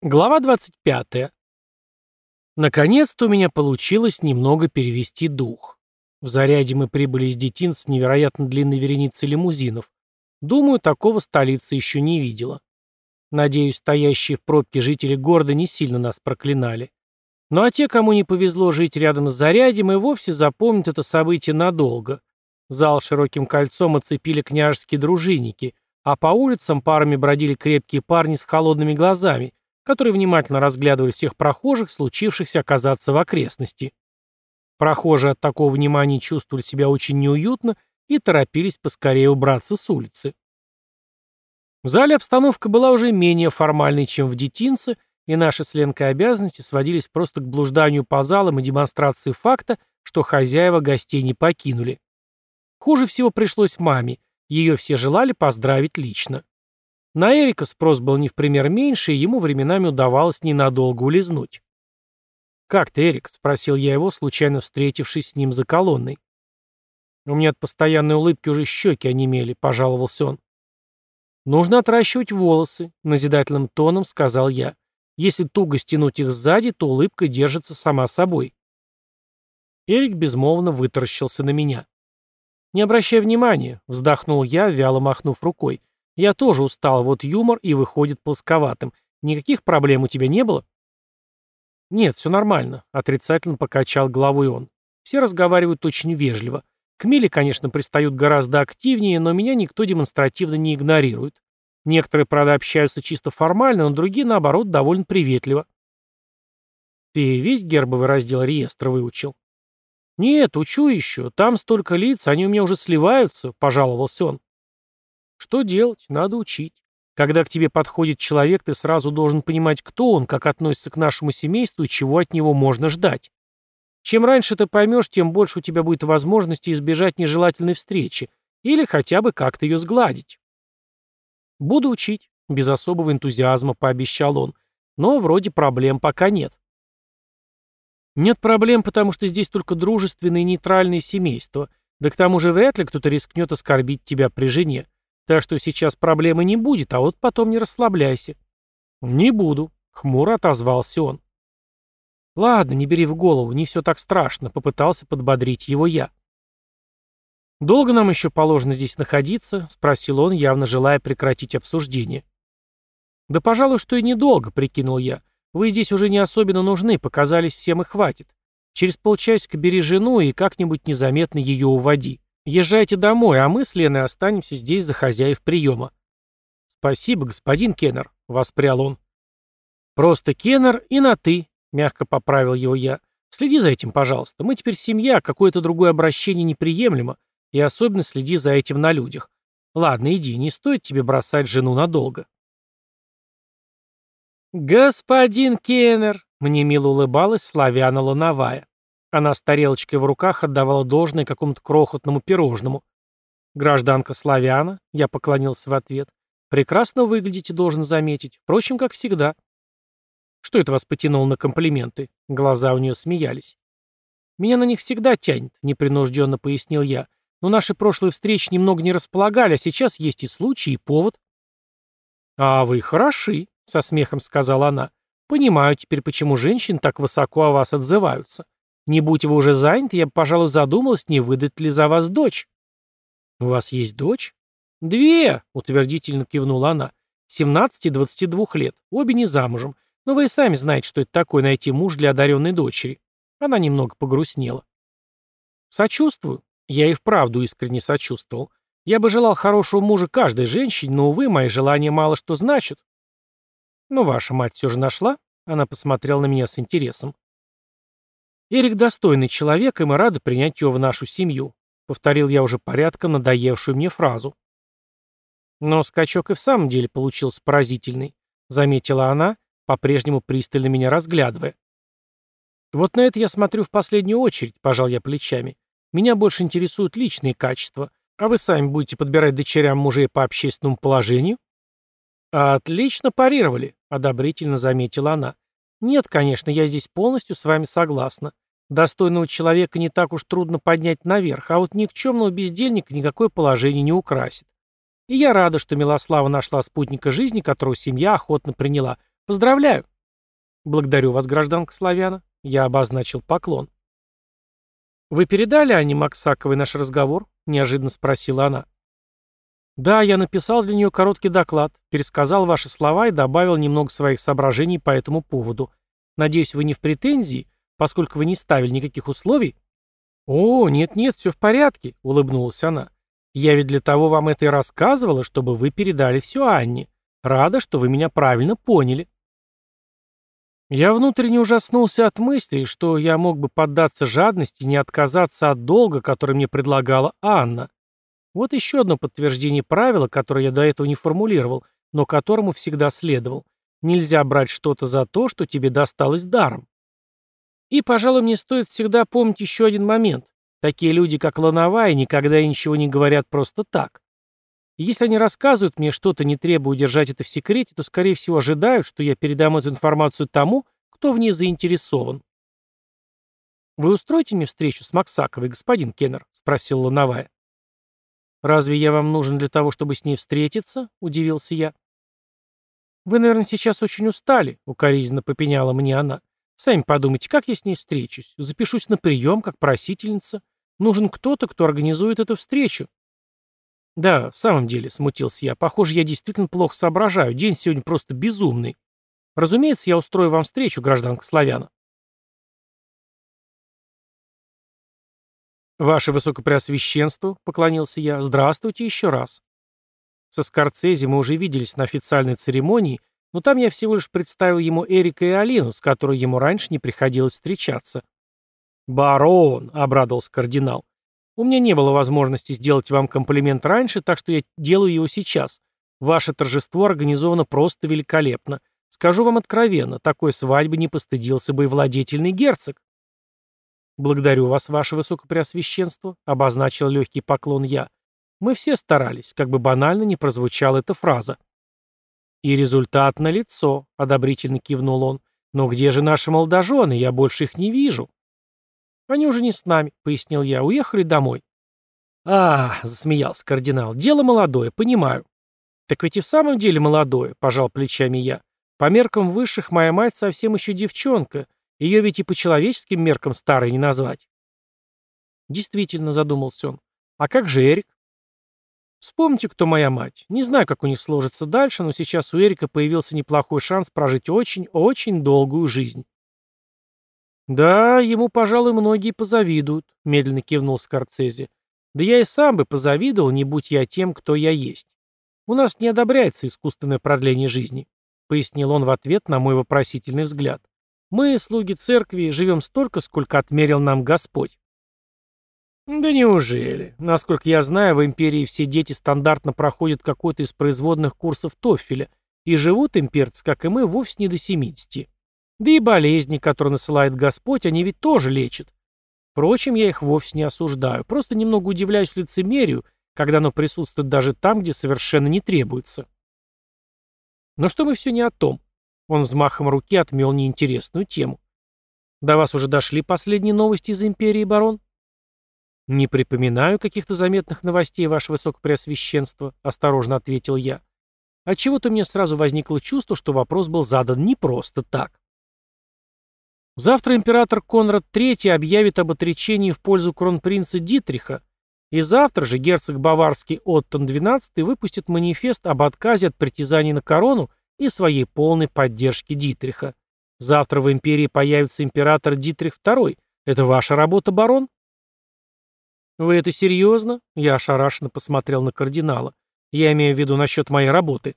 Глава 25. Наконец-то у меня получилось немного перевести дух. В заряде мы прибыли из детин с невероятно длинной вереницей лимузинов. Думаю, такого столица еще не видела. Надеюсь, стоящие в пробке жители города не сильно нас проклинали. Ну а те, кому не повезло жить рядом с зарядем, и вовсе запомнят это событие надолго. Зал широким кольцом оцепили княжеские дружинники, а по улицам парами бродили крепкие парни с холодными глазами, которые внимательно разглядывали всех прохожих, случившихся оказаться в окрестности. Прохожие от такого внимания чувствовали себя очень неуютно и торопились поскорее убраться с улицы. В зале обстановка была уже менее формальной, чем в детинце, и наши с Ленкой обязанности сводились просто к блужданию по залам и демонстрации факта, что хозяева гостей не покинули. Хуже всего пришлось маме, ее все желали поздравить лично. На Эрика спрос был не в пример меньше, и ему временами удавалось ненадолго улизнуть. «Как ты, Эрик?» — спросил я его, случайно встретившись с ним за колонной. «У меня от постоянной улыбки уже щеки онемели», — пожаловался он. «Нужно отращивать волосы», — назидательным тоном сказал я. «Если туго стянуть их сзади, то улыбка держится сама собой». Эрик безмолвно вытаращился на меня. «Не обращай внимания», — вздохнул я, вяло махнув рукой. Я тоже устал, вот юмор и выходит плосковатым. Никаких проблем у тебя не было? Нет, все нормально, отрицательно покачал головой он. Все разговаривают очень вежливо. К Миле, конечно, пристают гораздо активнее, но меня никто демонстративно не игнорирует. Некоторые, правда, общаются чисто формально, но другие, наоборот, довольно приветливо. Ты весь гербовый раздел реестра выучил? Нет, учу еще. Там столько лиц, они у меня уже сливаются, пожаловался он. Что делать? Надо учить. Когда к тебе подходит человек, ты сразу должен понимать, кто он, как относится к нашему семейству и чего от него можно ждать. Чем раньше ты поймешь, тем больше у тебя будет возможности избежать нежелательной встречи или хотя бы как-то ее сгладить. Буду учить, без особого энтузиазма пообещал он, но вроде проблем пока нет. Нет проблем, потому что здесь только дружественные нейтральные семейства, да к тому же вряд ли кто-то рискнет оскорбить тебя при жене. Так что сейчас проблемы не будет, а вот потом не расслабляйся. Не буду, хмуро отозвался он. Ладно, не бери в голову, не все так страшно, попытался подбодрить его я. «Долго нам еще положено здесь находиться?» — спросил он, явно желая прекратить обсуждение. «Да, пожалуй, что и недолго», — прикинул я. «Вы здесь уже не особенно нужны, показались всем и хватит. Через полчасика бери жену и как-нибудь незаметно ее уводи. Езжайте домой, а мы с Леной останемся здесь за хозяев приема. Спасибо, господин Кеннер, воспрял он. Просто Кеннер и на «ты», мягко поправил его я. Следи за этим, пожалуйста. Мы теперь семья, какое-то другое обращение неприемлемо, и особенно следи за этим на людях. Ладно, иди, не стоит тебе бросать жену надолго. «Господин Кеннер!» — мне мило улыбалась Славяна Лановая. Она с тарелочкой в руках отдавала должное какому-то крохотному пирожному. «Гражданка Славяна», — я поклонился в ответ, — «прекрасно выглядите, должен заметить. Впрочем, как всегда». «Что это вас потянуло на комплименты?» Глаза у нее смеялись. «Меня на них всегда тянет», — непринужденно пояснил я. «Но наши прошлые встречи немного не располагали, а сейчас есть и случай, и повод». «А вы хороши», — со смехом сказала она. «Понимаю теперь, почему женщины так высоко о вас отзываются. Не будь вы уже заняты, я бы, пожалуй, задумалась, не выдать ли за вас дочь. У вас есть дочь? Две, утвердительно кивнула она. 17 и 22 лет, обе не замужем. Но вы и сами знаете, что это такое найти муж для одаренной дочери. Она немного погрустнела. Сочувствую. Я и вправду искренне сочувствовал. Я бы желал хорошего мужа каждой женщине, но, увы, мои желания мало что значат. Но ваша мать все же нашла? Она посмотрела на меня с интересом. «Эрик достойный человек, и мы рады принять его в нашу семью», — повторил я уже порядком надоевшую мне фразу. Но скачок и в самом деле получился поразительный, заметила она, по-прежнему пристально меня разглядывая. Вот на это я смотрю в последнюю очередь, пожал я плечами. Меня больше интересуют личные качества, а вы сами будете подбирать дочерям мужей по общественному положению? Отлично парировали, одобрительно заметила она. Нет, конечно, я здесь полностью с вами согласна. Достойного человека не так уж трудно поднять наверх, а вот никчемного бездельника никакое положение не украсит. И я рада, что Милослава нашла спутника жизни, которого семья охотно приняла. Поздравляю. Благодарю вас, гражданка Славяна. Я обозначил поклон. «Вы передали Анне Максаковой наш разговор?» — неожиданно спросила она. «Да, я написал для нее короткий доклад, пересказал ваши слова и добавил немного своих соображений по этому поводу. Надеюсь, вы не в претензии, поскольку вы не ставили никаких условий?» «О, нет-нет, все в порядке», — улыбнулась она. «Я ведь для того вам это и рассказывала, чтобы вы передали все Анне. Рада, что вы меня правильно поняли». Я внутренне ужаснулся от мысли, что я мог бы поддаться жадности и не отказаться от долга, который мне предлагала Анна. Вот еще одно подтверждение правила, которое я до этого не формулировал, но которому всегда следовал. Нельзя брать что-то за то, что тебе досталось даром. И, пожалуй, мне стоит всегда помнить еще один момент. Такие люди, как Лановая, никогда и ничего не говорят просто так. Если они рассказывают мне что-то, не требуя удержать это в секрете, то, скорее всего, ожидают, что я передам эту информацию тому, кто в ней заинтересован. «Вы устроите мне встречу с Максаковой, господин Кеннер?» — спросил Лановая. «Разве я вам нужен для того, чтобы с ней встретиться?» — удивился я. «Вы, наверное, сейчас очень устали», — укоризненно попеняла мне она. «Сами подумайте, как я с ней встречусь? Запишусь на прием, как просительница. Нужен кто-то, кто организует эту встречу. «Да, в самом деле», — смутился я, — «похоже, я действительно плохо соображаю. День сегодня просто безумный. Разумеется, я устрою вам встречу, гражданка Славяна». «Ваше Высокопреосвященство», — поклонился я, — «здравствуйте еще раз». Со Скорцези мы уже виделись на официальной церемонии, но там я всего лишь представил ему Эрика и Алину, с которой ему раньше не приходилось встречаться. «Барон», — обрадовался кардинал, у меня не было возможности сделать вам комплимент раньше, так что я делаю его сейчас. Ваше торжество организовано просто великолепно. Скажу вам откровенно, такой свадьбы не постыдился бы и владетельный герцог. «Благодарю вас, ваше высокопреосвященство», — обозначил легкий поклон я. «Мы все старались, как бы банально не прозвучала эта фраза». «И результат налицо», — одобрительно кивнул он. «Но где же наши молодожены? Я больше их не вижу». «Они уже не с нами», — пояснил я, — «уехали домой». «А, — засмеялся кардинал, — дело молодое, понимаю». «Так ведь и в самом деле молодое», — пожал плечами я. «По меркам высших моя мать совсем еще девчонка, ее ведь и по человеческим меркам старой не назвать». Действительно, задумался он. «А как же Эрик?» Вспомните, кто моя мать. Не знаю, как у них сложится дальше, но сейчас у Эрика появился неплохой шанс прожить очень-очень долгую жизнь. «Да, ему, пожалуй, многие позавидуют», — медленно кивнул Скорцезе. «Да я и сам бы позавидовал, не будь я тем, кто я есть. У нас не одобряется искусственное продление жизни», — пояснил он в ответ на мой вопросительный взгляд. «Мы, слуги церкви, живем столько, сколько отмерил нам Господь». «Да неужели? Насколько я знаю, в империи все дети стандартно проходят какой-то из производных курсов Тоффеля, и живут имперцы, как и мы, вовсе не до семидесяти. Да и болезни, которые насылает Господь, они ведь тоже лечат. Впрочем, я их вовсе не осуждаю, просто немного удивляюсь лицемерию, когда оно присутствует даже там, где совершенно не требуется. Но что мы все не о том. Он взмахом руки отмел неинтересную тему. До вас уже дошли последние новости из империи, барон? Не припоминаю каких-то заметных новостей, ваше высокопреосвященство, осторожно ответил я. Отчего-то мне сразу возникло чувство, что вопрос был задан не просто так. Завтра император Конрад III объявит об отречении в пользу кронпринца Дитриха, и завтра же герцог Баварский Оттон XII выпустит манифест об отказе от притязаний на корону и своей полной поддержке Дитриха. Завтра в империи появится император Дитрих II. Это ваша работа, барон? Вы это серьезно? Я ошарашенно посмотрел на кардинала. Я имею в виду насчет моей работы.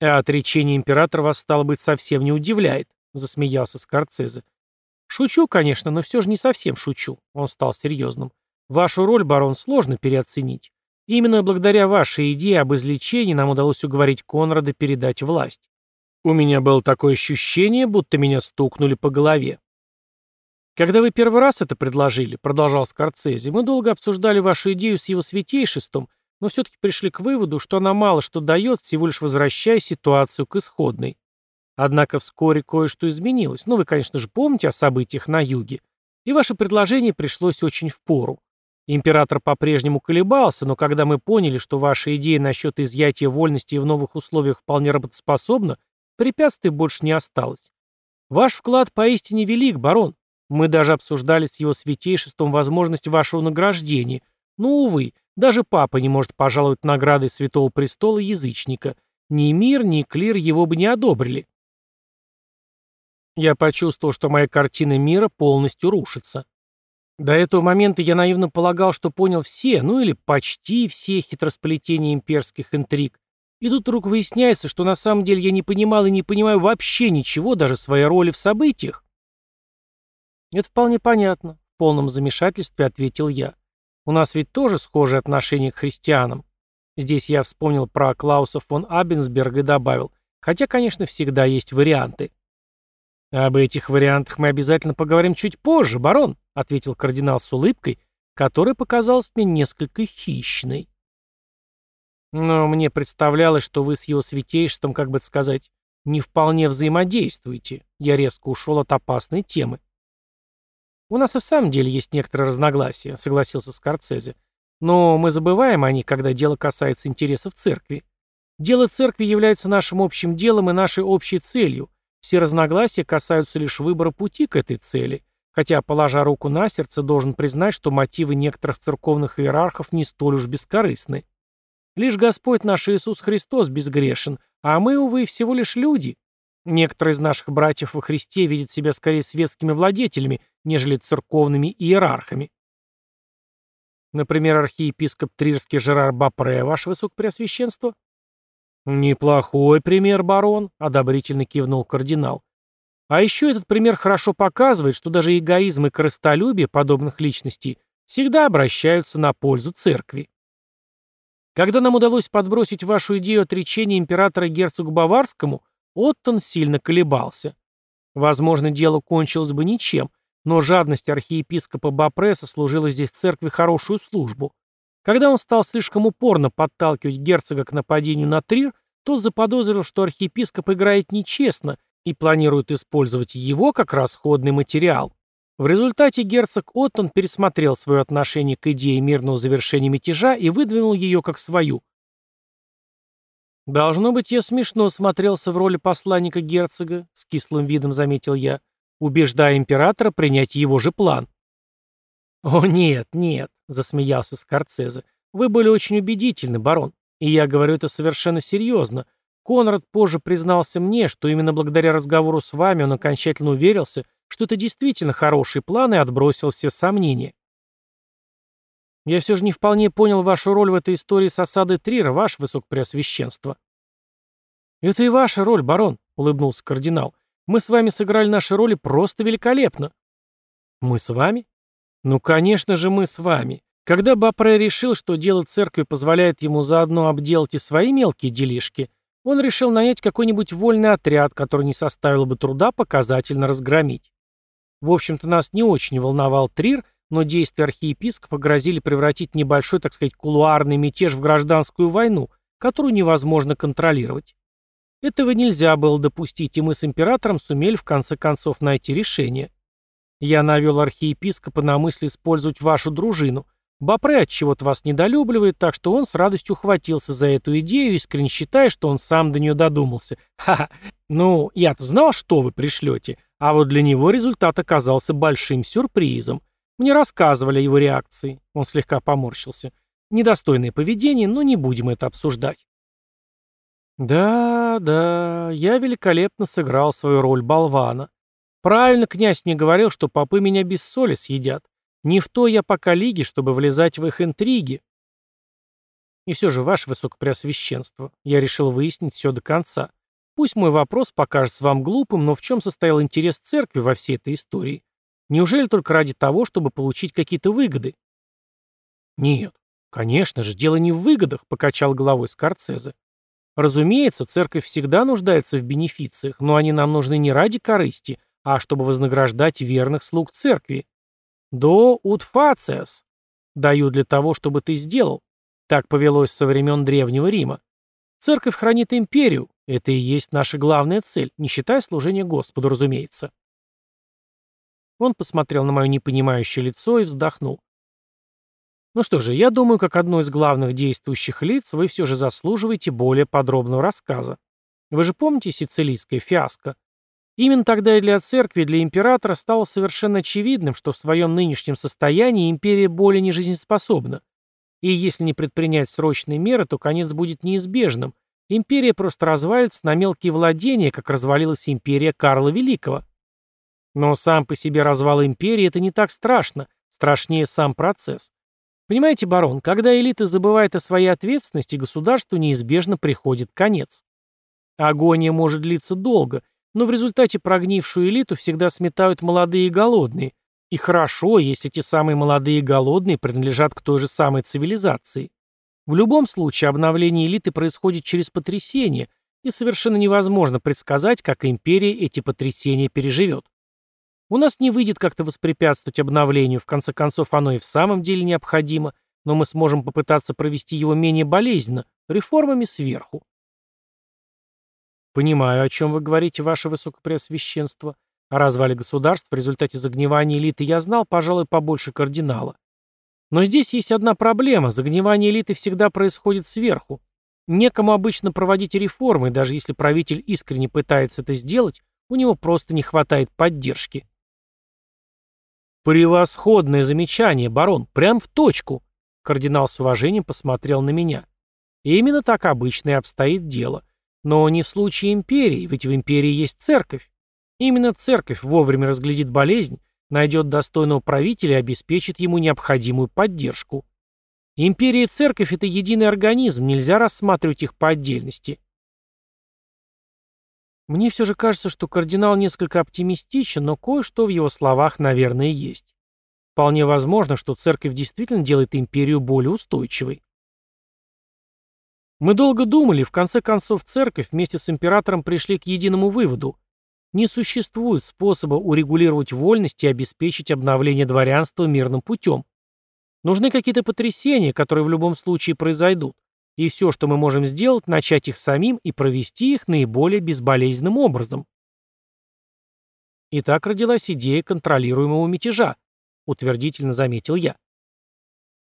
А отречение императора вас, стало быть, совсем не удивляет засмеялся Скорцезе. «Шучу, конечно, но все же не совсем шучу», — он стал серьезным. «Вашу роль, барон, сложно переоценить. Именно благодаря вашей идее об излечении нам удалось уговорить Конрада передать власть. У меня было такое ощущение, будто меня стукнули по голове». «Когда вы первый раз это предложили», — продолжал Скорцезе, «мы долго обсуждали вашу идею с его святейшеством, но все-таки пришли к выводу, что она мало что дает, всего лишь возвращая ситуацию к исходной. Однако вскоре кое-что изменилось. Ну, вы, конечно же, помните о событиях на юге. И ваше предложение пришлось очень впору. Император по-прежнему колебался, но когда мы поняли, что ваша идея насчет изъятия вольности в новых условиях вполне работоспособна, Препятствий больше не осталось. Ваш вклад поистине велик, барон. Мы даже обсуждали с его святейшеством возможность вашего награждения. Но, увы, даже папа не может пожаловать наградой Святого Престола язычника. Ни мир, ни клир его бы не одобрили. Я почувствовал, что моя картина мира полностью рушится. До этого момента я наивно полагал, что понял все, ну или почти все хитросплетения имперских интриг. И тут вдруг выясняется, что на самом деле я не понимал и не понимаю вообще ничего, даже своей роли в событиях. Это вполне понятно, в полном замешательстве ответил я. У нас ведь тоже схожие отношения к христианам. Здесь я вспомнил про Клауса фон Абенсберга и добавил, хотя, конечно, всегда есть варианты. «Об этих вариантах мы обязательно поговорим чуть позже, барон», ответил кардинал с улыбкой, которая показалась мне несколько хищной. Но мне представлялось, что вы с его святейшеством, как бы это сказать, не вполне взаимодействуете. Я резко ушел от опасной темы. У нас и в самом деле есть некоторые разногласия, согласился Скорцезе. Но мы забываем о них, когда дело касается интересов церкви. Дело церкви является нашим общим делом и нашей общей целью, все разногласия касаются лишь выбора пути к этой цели, хотя, положа руку на сердце, должен признать, что мотивы некоторых церковных иерархов не столь уж бескорыстны. Лишь Господь наш Иисус Христос безгрешен, а мы, увы, всего лишь люди. Некоторые из наших братьев во Христе видят себя скорее светскими владетелями, нежели церковными иерархами. Например, архиепископ Трирский Жерар Бапре, ваше высокопреосвященство? «Неплохой пример, барон», — одобрительно кивнул кардинал. «А еще этот пример хорошо показывает, что даже эгоизм и корыстолюбие подобных личностей всегда обращаются на пользу церкви. Когда нам удалось подбросить вашу идею отречения императора герцогу Баварскому, Оттон сильно колебался. Возможно, дело кончилось бы ничем, но жадность архиепископа Бапреса служила здесь церкви хорошую службу. Когда он стал слишком упорно подталкивать герцога к нападению на Трир, тот заподозрил, что архиепископ играет нечестно и планирует использовать его как расходный материал. В результате герцог Оттон пересмотрел свое отношение к идее мирного завершения мятежа и выдвинул ее как свою. «Должно быть, я смешно смотрелся в роли посланника герцога», — с кислым видом заметил я, убеждая императора принять его же план. «О, нет, нет», — засмеялся Скорцезе. «Вы были очень убедительны, барон. И я говорю это совершенно серьезно. Конрад позже признался мне, что именно благодаря разговору с вами он окончательно уверился, что это действительно хороший план и отбросил все сомнения. Я все же не вполне понял вашу роль в этой истории с осадой Трира, ваше высокопреосвященство. Это и ваша роль, барон, улыбнулся кардинал. Мы с вами сыграли наши роли просто великолепно. Мы с вами? Ну, конечно же, мы с вами. Когда Бапре решил, что дело церкви позволяет ему заодно обделать и свои мелкие делишки, он решил нанять какой-нибудь вольный отряд, который не составило бы труда показательно разгромить. В общем-то, нас не очень волновал Трир, но действия архиепископа грозили превратить небольшой, так сказать, кулуарный мятеж в гражданскую войну, которую невозможно контролировать. Этого нельзя было допустить, и мы с императором сумели в конце концов найти решение. Я навел архиепископа на мысль использовать вашу дружину. Бапре от чего-то вас недолюбливает, так что он с радостью ухватился за эту идею, искренне считая, что он сам до нее додумался. Ха-ха. Ну, я-то знал, что вы пришлете, а вот для него результат оказался большим сюрпризом. Мне рассказывали о его реакции. Он слегка поморщился. Недостойное поведение, но не будем это обсуждать. Да, да, я великолепно сыграл свою роль болвана. Правильно князь мне говорил, что попы меня без соли съедят. Не в то я пока лиге, чтобы влезать в их интриги. И все же, ваше высокопреосвященство, я решил выяснить все до конца. Пусть мой вопрос покажется вам глупым, но в чем состоял интерес церкви во всей этой истории? Неужели только ради того, чтобы получить какие-то выгоды? Нет, конечно же, дело не в выгодах, покачал головой Скорцезе. Разумеется, церковь всегда нуждается в бенефициях, но они нам нужны не ради корысти, а чтобы вознаграждать верных слуг церкви. До утфациас. Даю для того, чтобы ты сделал. Так повелось со времен Древнего Рима. Церковь хранит империю. Это и есть наша главная цель, не считая служения Господу, разумеется. Он посмотрел на мое непонимающее лицо и вздохнул. Ну что же, я думаю, как одно из главных действующих лиц, вы все же заслуживаете более подробного рассказа. Вы же помните сицилийское фиаско? Именно тогда и для церкви, и для императора стало совершенно очевидным, что в своем нынешнем состоянии империя более не жизнеспособна. И если не предпринять срочные меры, то конец будет неизбежным. Империя просто развалится на мелкие владения, как развалилась империя Карла Великого. Но сам по себе развал империи – это не так страшно, страшнее сам процесс. Понимаете, барон, когда элита забывает о своей ответственности, государству неизбежно приходит конец. Агония может длиться долго, но в результате прогнившую элиту всегда сметают молодые и голодные. И хорошо, если эти самые молодые и голодные принадлежат к той же самой цивилизации. В любом случае обновление элиты происходит через потрясение, и совершенно невозможно предсказать, как империя эти потрясения переживет. У нас не выйдет как-то воспрепятствовать обновлению, в конце концов оно и в самом деле необходимо, но мы сможем попытаться провести его менее болезненно, реформами сверху. Понимаю, о чем вы говорите, ваше высокопреосвященство. О развале государств в результате загнивания элиты я знал, пожалуй, побольше кардинала. Но здесь есть одна проблема. Загнивание элиты всегда происходит сверху. Некому обычно проводить реформы, даже если правитель искренне пытается это сделать, у него просто не хватает поддержки. «Превосходное замечание, барон, прям в точку!» Кардинал с уважением посмотрел на меня. И именно так обычно и обстоит дело. Но не в случае империи, ведь в империи есть церковь. Именно церковь вовремя разглядит болезнь, найдет достойного правителя и обеспечит ему необходимую поддержку. Империя и церковь – это единый организм, нельзя рассматривать их по отдельности. Мне все же кажется, что кардинал несколько оптимистичен, но кое-что в его словах, наверное, есть. Вполне возможно, что церковь действительно делает империю более устойчивой. Мы долго думали, в конце концов церковь вместе с императором пришли к единому выводу. Не существует способа урегулировать вольность и обеспечить обновление дворянства мирным путем. Нужны какие-то потрясения, которые в любом случае произойдут. И все, что мы можем сделать, начать их самим и провести их наиболее безболезненным образом. И так родилась идея контролируемого мятежа, утвердительно заметил я.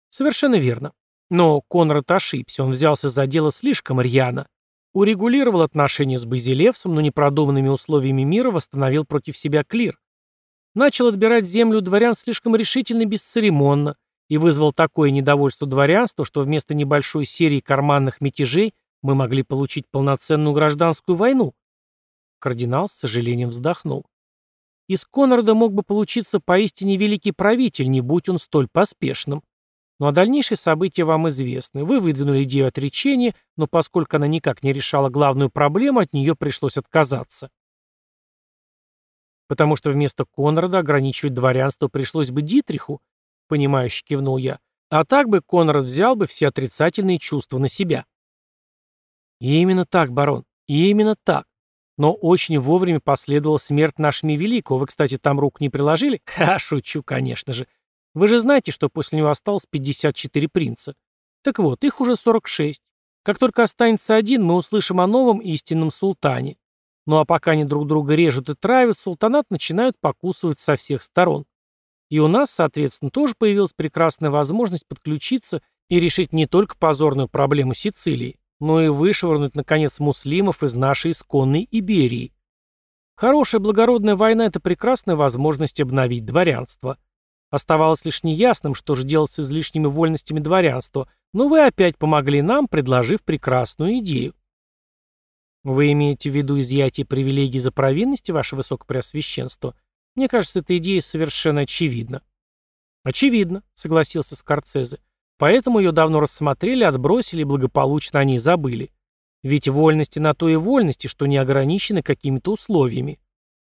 Совершенно верно. Но Конрад ошибся, он взялся за дело слишком рьяно. Урегулировал отношения с Базилевсом, но непродуманными условиями мира восстановил против себя клир. Начал отбирать землю дворян слишком решительно и бесцеремонно, и вызвал такое недовольство дворянства, что вместо небольшой серии карманных мятежей мы могли получить полноценную гражданскую войну. Кардинал с сожалением вздохнул. Из Конрада мог бы получиться поистине великий правитель, не будь он столь поспешным. Ну а дальнейшие события вам известны. Вы выдвинули идею отречения, но поскольку она никак не решала главную проблему, от нее пришлось отказаться. Потому что вместо Конрада ограничивать дворянство пришлось бы Дитриху, — понимающе кивнул я. «А так бы Конрад взял бы все отрицательные чувства на себя». И именно так, барон, и именно так. Но очень вовремя последовала смерть нашими великого. Вы, кстати, там рук не приложили? Ха, шучу, конечно же. Вы же знаете, что после него осталось 54 принца. Так вот, их уже 46. Как только останется один, мы услышим о новом истинном султане. Ну а пока они друг друга режут и травят, султанат начинают покусывать со всех сторон. И у нас, соответственно, тоже появилась прекрасная возможность подключиться и решить не только позорную проблему Сицилии, но и вышвырнуть, наконец, муслимов из нашей исконной Иберии. Хорошая благородная война – это прекрасная возможность обновить дворянство. Оставалось лишь неясным, что же делать с излишними вольностями дворянства, но вы опять помогли нам, предложив прекрасную идею. Вы имеете в виду изъятие привилегий за провинности, ваше высокопреосвященство? Мне кажется, эта идея совершенно очевидна. Очевидно, согласился Скорцезе. Поэтому ее давно рассмотрели, отбросили и благополучно о ней забыли. Ведь вольности на то и вольности, что не ограничены какими-то условиями.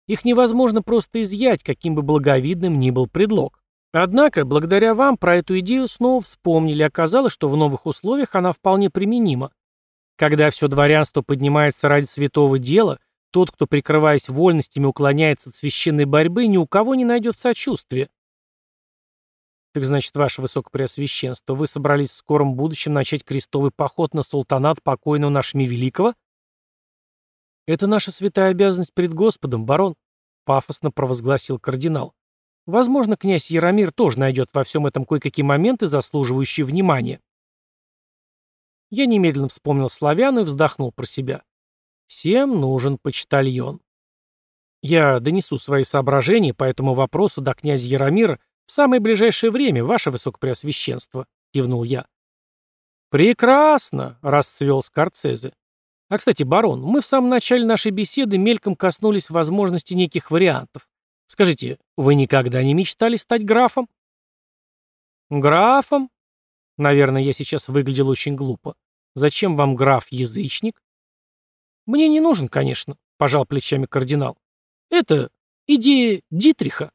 Их невозможно просто изъять, каким бы благовидным ни был предлог. Однако, благодаря вам, про эту идею снова вспомнили, оказалось, что в новых условиях она вполне применима. Когда все дворянство поднимается ради святого дела – тот, кто, прикрываясь вольностями, уклоняется от священной борьбы, ни у кого не найдет сочувствия. Так значит, ваше высокопреосвященство, вы собрались в скором будущем начать крестовый поход на султанат покойного нашими великого? Это наша святая обязанность перед Господом, барон, пафосно провозгласил кардинал. Возможно, князь Яромир тоже найдет во всем этом кое-какие моменты, заслуживающие внимания. Я немедленно вспомнил славяну и вздохнул про себя. Всем нужен почтальон. Я донесу свои соображения по этому вопросу до князя Яромира в самое ближайшее время, ваше высокопреосвященство, кивнул я. Прекрасно, расцвел Скорцезе. А, кстати, барон, мы в самом начале нашей беседы мельком коснулись возможности неких вариантов. Скажите, вы никогда не мечтали стать графом? Графом? Наверное, я сейчас выглядел очень глупо. Зачем вам граф-язычник? Мне не нужен, конечно, пожал плечами кардинал. Это идея Дитриха.